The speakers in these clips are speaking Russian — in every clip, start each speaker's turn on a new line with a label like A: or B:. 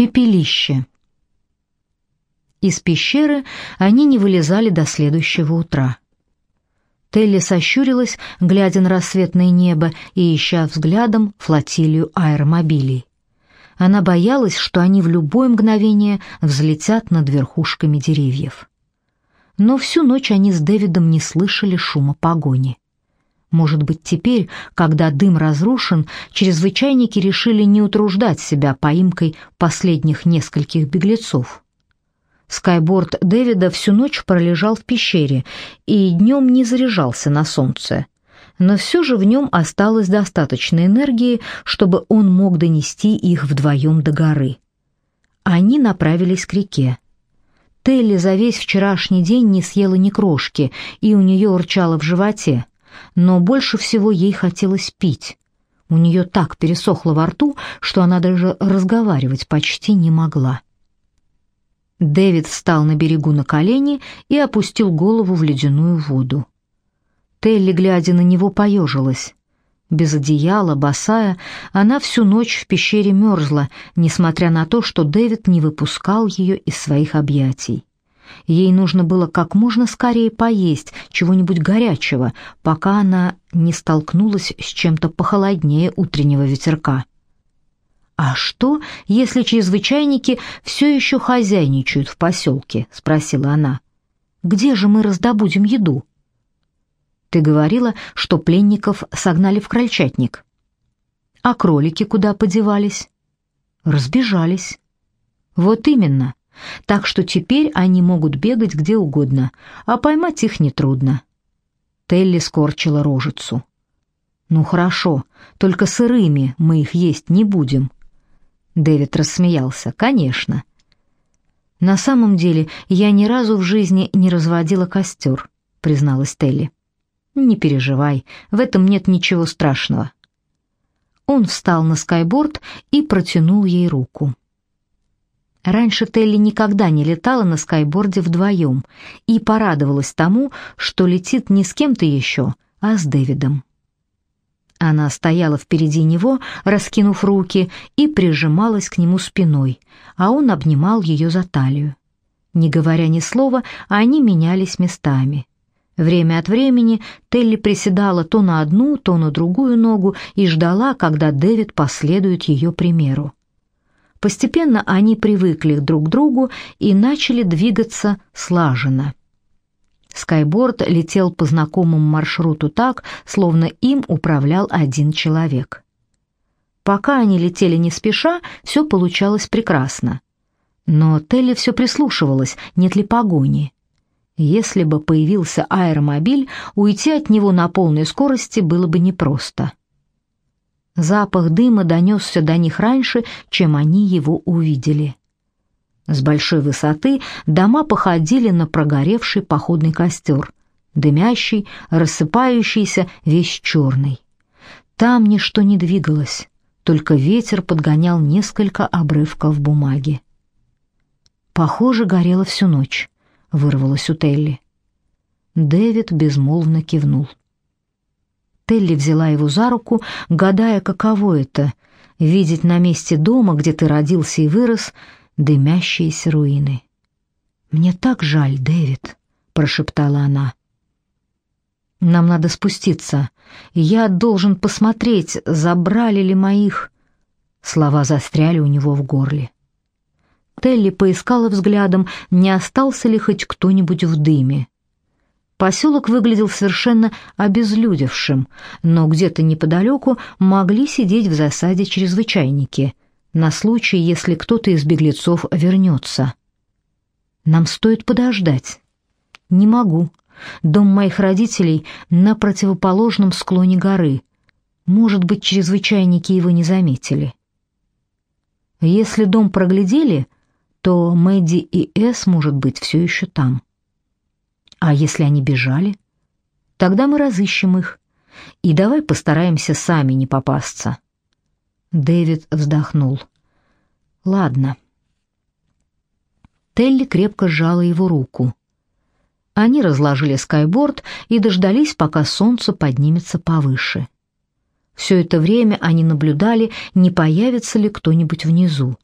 A: Пепелище. Из пещеры они не вылезали до следующего утра. Телли сощурилась, глядя на рассветное небо и ища взглядом флотилию аэромобилей. Она боялась, что они в любое мгновение взлетят над верхушками деревьев. Но всю ночь они с Дэвидом не слышали шума погони. Может быть, теперь, когда дым разрушен, чрезвычайники решили не утруждать себя поимкой последних нескольких беглецов. Скайборд Дэвида всю ночь пролежал в пещере и днем не заряжался на солнце. Но все же в нем осталось достаточно энергии, чтобы он мог донести их вдвоем до горы. Они направились к реке. Телли за весь вчерашний день не съела ни крошки, и у нее урчало в животе, но больше всего ей хотелось пить. У нее так пересохло во рту, что она даже разговаривать почти не могла. Дэвид встал на берегу на колени и опустил голову в ледяную воду. Телли, глядя на него, поежилась. Без одеяла, босая, она всю ночь в пещере мерзла, несмотря на то, что Дэвид не выпускал ее из своих объятий. Ей нужно было как можно скорее поесть чего-нибудь горячего, пока она не столкнулась с чем-то похолоднее утреннего ветерка. «А что, если чрезвычайники все еще хозяйничают в поселке?» — спросила она. «Где же мы раздобудем еду?» «Ты говорила, что пленников согнали в крольчатник. А кролики куда подевались?» «Разбежались». «Вот именно. Так что теперь они могут бегать где угодно, а поймать их нетрудно». Телли скорчила рожицу. «Ну хорошо, только сырыми мы их есть не будем». Дэвид рассмеялся. Конечно. На самом деле, я ни разу в жизни не разводила костер», — призналась Телли. Не переживай, в этом нет ничего страшного. Он встал на скайборд и протянул ей руку. Раньше Телли никогда не летала на скайборде вдвоем и порадовалась тому, что летит не с кем-то еще, а с Дэвидом. Она стояла впереди него, раскинув руки, и прижималась к нему спиной, а он обнимал ее за талию. Не говоря ни слова, они менялись местами. Время от времени Телли приседала то на одну, то на другую ногу и ждала, когда Дэвид последует ее примеру. Постепенно они привыкли друг к другу и начали двигаться слаженно. Скайборд летел по знакомому маршруту так, словно им управлял один человек. Пока они летели не спеша, все получалось прекрасно. Но Телли все прислушивалась, нет ли погони. Если бы появился аэромобиль, уйти от него на полной скорости было бы непросто. Запах дыма донесся до них раньше, чем они его увидели. С большой высоты дома походили на прогоревший походный костер, дымящий, рассыпающийся, весь черный. Там ничто не двигалось, только ветер подгонял несколько обрывков бумаги. Похоже, горело всю ночь, вырвалось у Телли. Дэвид безмолвно кивнул. Телли взяла его за руку, гадая, каково это — видеть на месте дома, где ты родился и вырос, дымящиеся руины. «Мне так жаль, Дэвид», — прошептала она. «Нам надо спуститься. Я должен посмотреть, забрали ли моих...» Слова застряли у него в горле. Телли поискала взглядом, не остался ли хоть кто-нибудь в дыме. Поселок выглядел совершенно обезлюдевшим, но где-то неподалеку могли сидеть в засаде чрезвычайники — на случай, если кто-то из беглецов вернется. Нам стоит подождать. Не могу. Дом моих родителей на противоположном склоне горы. Может быть, чрезвычайники его не заметили. Если дом проглядели, то Мэдди и Эс, может быть, все еще там. А если они бежали? Тогда мы разыщем их. И давай постараемся сами не попасться. Дэвид вздохнул. Ладно. Телли крепко сжала его руку. Они разложили скайборд и дождались, пока солнце поднимется повыше. Все это время они наблюдали, не появится ли кто-нибудь внизу.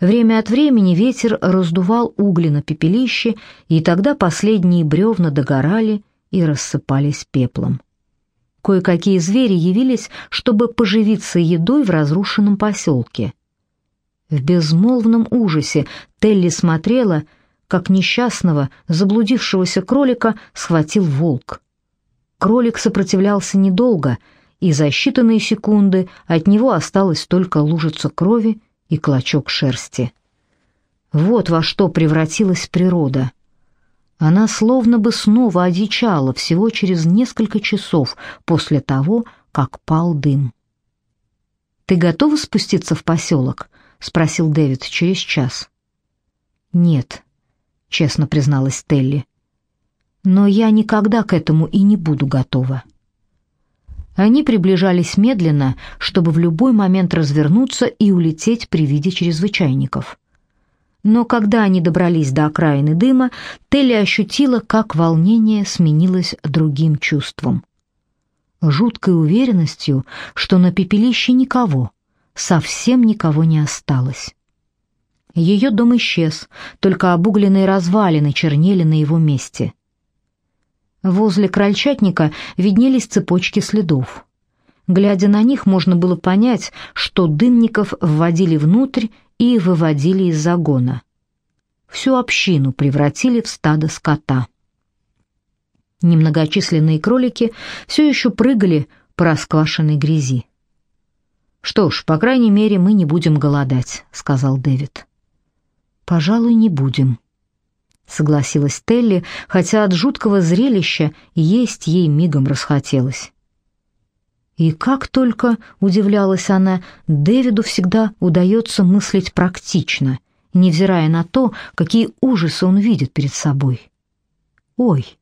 A: Время от времени ветер раздувал угли на пепелище, и тогда последние бревна догорали и рассыпались пеплом. Кое-какие звери явились, чтобы поживиться едой в разрушенном поселке. В безмолвном ужасе Телли смотрела, как несчастного, заблудившегося кролика схватил волк. Кролик сопротивлялся недолго, и за считанные секунды от него осталась только лужица крови и клочок шерсти. Вот во что превратилась природа. Она словно бы снова одичала всего через несколько часов после того, как пал дым. «Ты готова спуститься в поселок?» — спросил Дэвид через час. «Нет», — честно призналась Телли. «Но я никогда к этому и не буду готова». Они приближались медленно, чтобы в любой момент развернуться и улететь при виде чрезвычайников. Но когда они добрались до окраины дыма, Телли ощутила, как волнение сменилось другим чувством. Жуткой уверенностью, что на пепелище никого, совсем никого не осталось. Ее дом исчез, только обугленные развалины чернели на его месте. Возле крольчатника виднелись цепочки следов. Глядя на них, можно было понять, что дымников вводили внутрь и выводили из загона. Всю общину превратили в стадо скота. Немногочисленные кролики все еще прыгали по расквашенной грязи. «Что ж, по крайней мере, мы не будем голодать», — сказал Дэвид. «Пожалуй, не будем», — согласилась Телли, хотя от жуткого зрелища есть ей мигом расхотелось. И как только, удивлялась она, Дэвиду всегда удается мыслить практично, невзирая на то, какие ужасы он видит перед собой. Ой.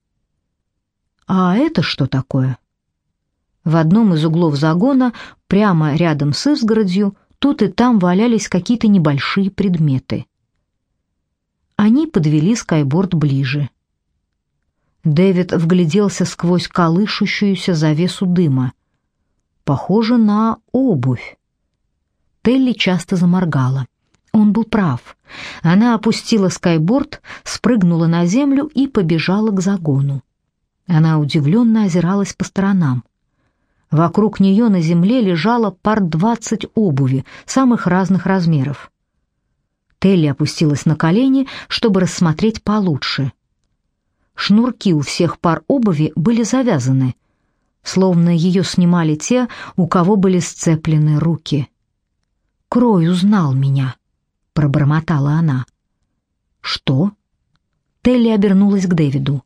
A: А это что такое? В одном из углов загона, прямо рядом с изгородью, тут и там валялись какие-то небольшие предметы. Они подвели скайборд ближе. Дэвид вгляделся сквозь колышущуюся завесу дыма похоже на обувь. Телли часто заморгала. Он был прав. Она опустила скайборд, спрыгнула на землю и побежала к загону. Она удивленно озиралась по сторонам. Вокруг нее на земле лежало пар двадцать обуви самых разных размеров. Телли опустилась на колени, чтобы рассмотреть получше. Шнурки у всех пар обуви были завязаны — словно ее снимали те, у кого были сцеплены руки. «Крой узнал меня», — пробормотала она. «Что?» Телли обернулась к Дэвиду.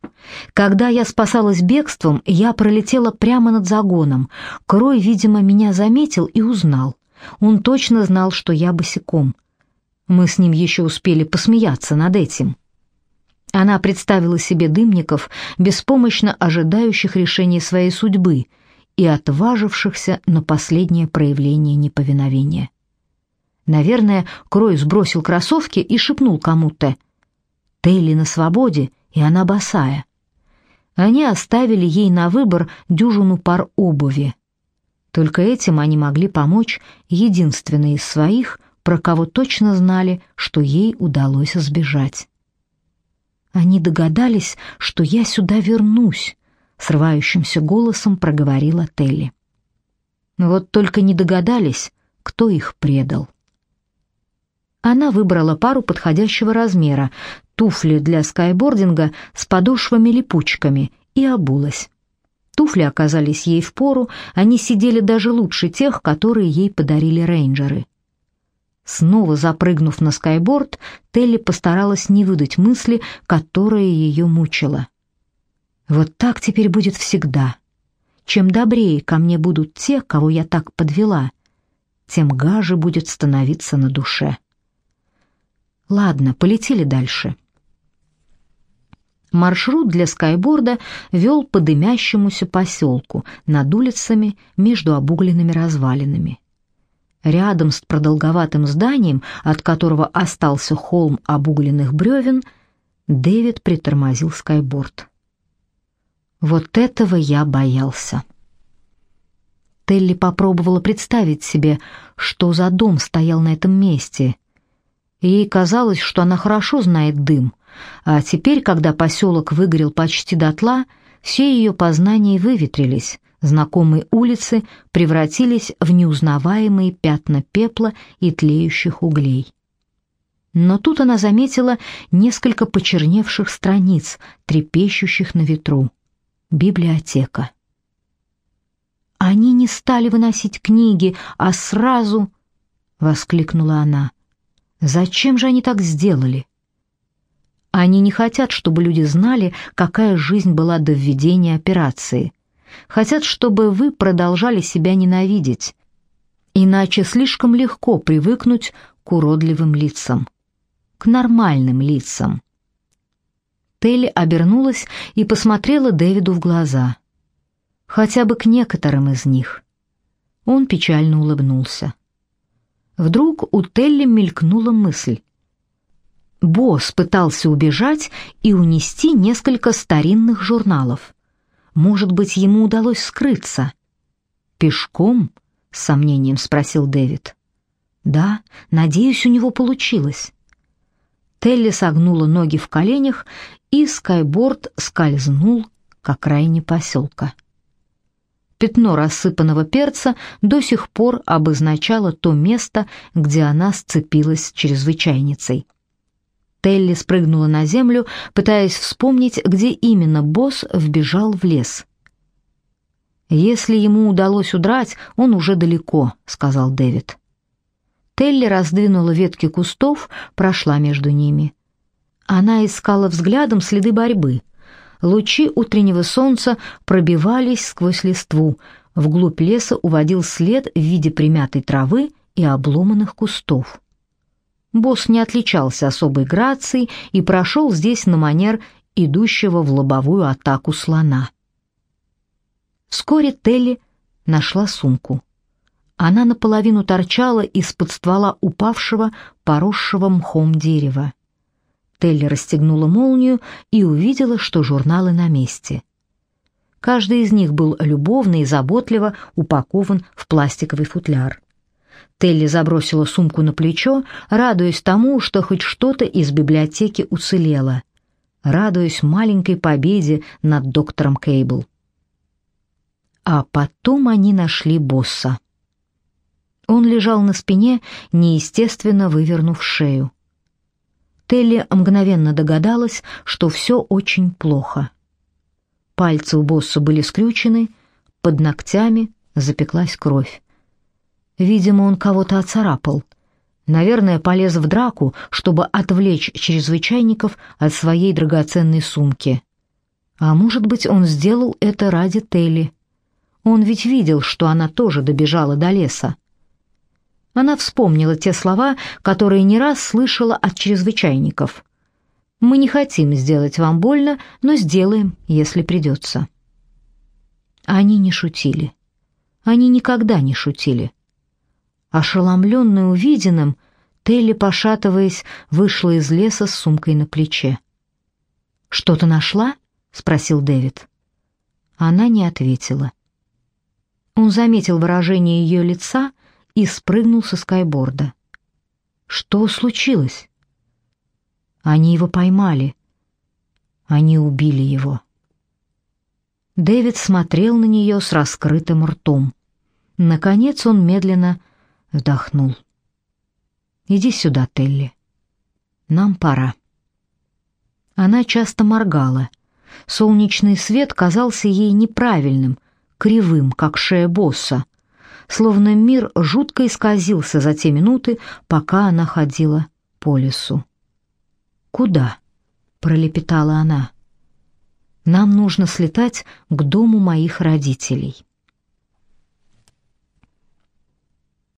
A: «Когда я спасалась бегством, я пролетела прямо над загоном. Крой, видимо, меня заметил и узнал. Он точно знал, что я босиком. Мы с ним еще успели посмеяться над этим». Она представила себе дымников, беспомощно ожидающих решения своей судьбы и отважившихся на последнее проявление неповиновения. Наверное, Крой сбросил кроссовки и шепнул кому-то. Тейли на свободе, и она босая. Они оставили ей на выбор дюжину пар обуви. Только этим они могли помочь единственной из своих, про кого точно знали, что ей удалось сбежать. Они догадались, что я сюда вернусь, срывающимся голосом проговорила Телли. Вот только не догадались, кто их предал. Она выбрала пару подходящего размера, туфли для скайбординга с подошвами-липучками и обулась. Туфли оказались ей впору, они сидели даже лучше тех, которые ей подарили рейнджеры. Снова запрыгнув на скайборд, Телли постаралась не выдать мысли, которая ее мучила. Вот так теперь будет всегда. Чем добрее ко мне будут те, кого я так подвела, тем гаже будет становиться на душе. Ладно, полетели дальше. Маршрут для скайборда вел по дымящемуся поселку, над улицами, между обугленными развалинами. Рядом с продолговатым зданием, от которого остался холм обугленных бревен, Дэвид притормозил скайборд. Вот этого я боялся. Телли попробовала представить себе, что за дом стоял на этом месте. Ей казалось, что она хорошо знает дым, а теперь, когда поселок выгорел почти дотла, все ее познания выветрились, знакомые улицы превратились в неузнаваемые пятна пепла и тлеющих углей. Но тут она заметила несколько почерневших страниц, трепещущих на ветру. Библиотека. Они не стали выносить книги, а сразу, воскликнула она. Зачем же они так сделали? Они не хотят, чтобы люди знали, какая жизнь была до введения операции. Хотят, чтобы вы продолжали себя ненавидеть. Иначе слишком легко привыкнуть к уродливым лицам к нормальным лицам. Телли обернулась и посмотрела Дэвиду в глаза. Хотя бы к некоторым из них. Он печально улыбнулся. Вдруг у Телли мелькнула мысль. Босс пытался убежать и унести несколько старинных журналов. Может быть, ему удалось скрыться. «Пешком?» — с сомнением спросил Дэвид. «Да, надеюсь, у него получилось». Телли согнула ноги в коленях, и скайборд скользнул к окраине поселка. Пятно рассыпанного перца до сих пор обозначало то место, где она сцепилась с чрезвычайницей. Телли спрыгнула на землю, пытаясь вспомнить, где именно босс вбежал в лес. «Если ему удалось удрать, он уже далеко», — сказал Дэвид. Телли раздвинула ветки кустов, прошла между ними. Она искала взглядом следы борьбы. Лучи утреннего солнца пробивались сквозь листву. Вглубь леса уводил след в виде примятой травы и обломанных кустов. Босс не отличался особой грацией и прошел здесь на манер идущего в лобовую атаку слона. Вскоре Телли нашла сумку. Она наполовину торчала из-под ствола упавшего, поросшего мхом дерева. Телли расстегнула молнию и увидела, что журналы на месте. Каждый из них был любовно и заботливо упакован в пластиковый футляр. Телли забросила сумку на плечо, радуясь тому, что хоть что-то из библиотеки уцелело, радуясь маленькой победе над доктором Кейбл. А потом они нашли босса. Он лежал на спине, неестественно вывернув шею. Телли мгновенно догадалась, что все очень плохо. Пальцы у босса были скрючены, под ногтями запеклась кровь. Видимо, он кого-то оцарапал. Наверное, полез в драку, чтобы отвлечь чрезвычайников от своей драгоценной сумки. А может быть, он сделал это ради Телли. Он ведь видел, что она тоже добежала до леса. Она вспомнила те слова, которые не раз слышала от чрезвычайников. «Мы не хотим сделать вам больно, но сделаем, если придется». Они не шутили. Они никогда не шутили. Ошеломленная увиденным, Телли, пошатываясь, вышла из леса с сумкой на плече. «Что-то нашла?» — спросил Дэвид. Она не ответила. Он заметил выражение ее лица и спрыгнул со скайборда. Что случилось? Они его поймали. Они убили его. Дэвид смотрел на нее с раскрытым ртом. Наконец он медленно вдохнул. Иди сюда, Телли. Нам пора. Она часто моргала. Солнечный свет казался ей неправильным, кривым, как шея босса словно мир жутко исказился за те минуты, пока она ходила по лесу. «Куда?» — пролепетала она. «Нам нужно слетать к дому моих родителей».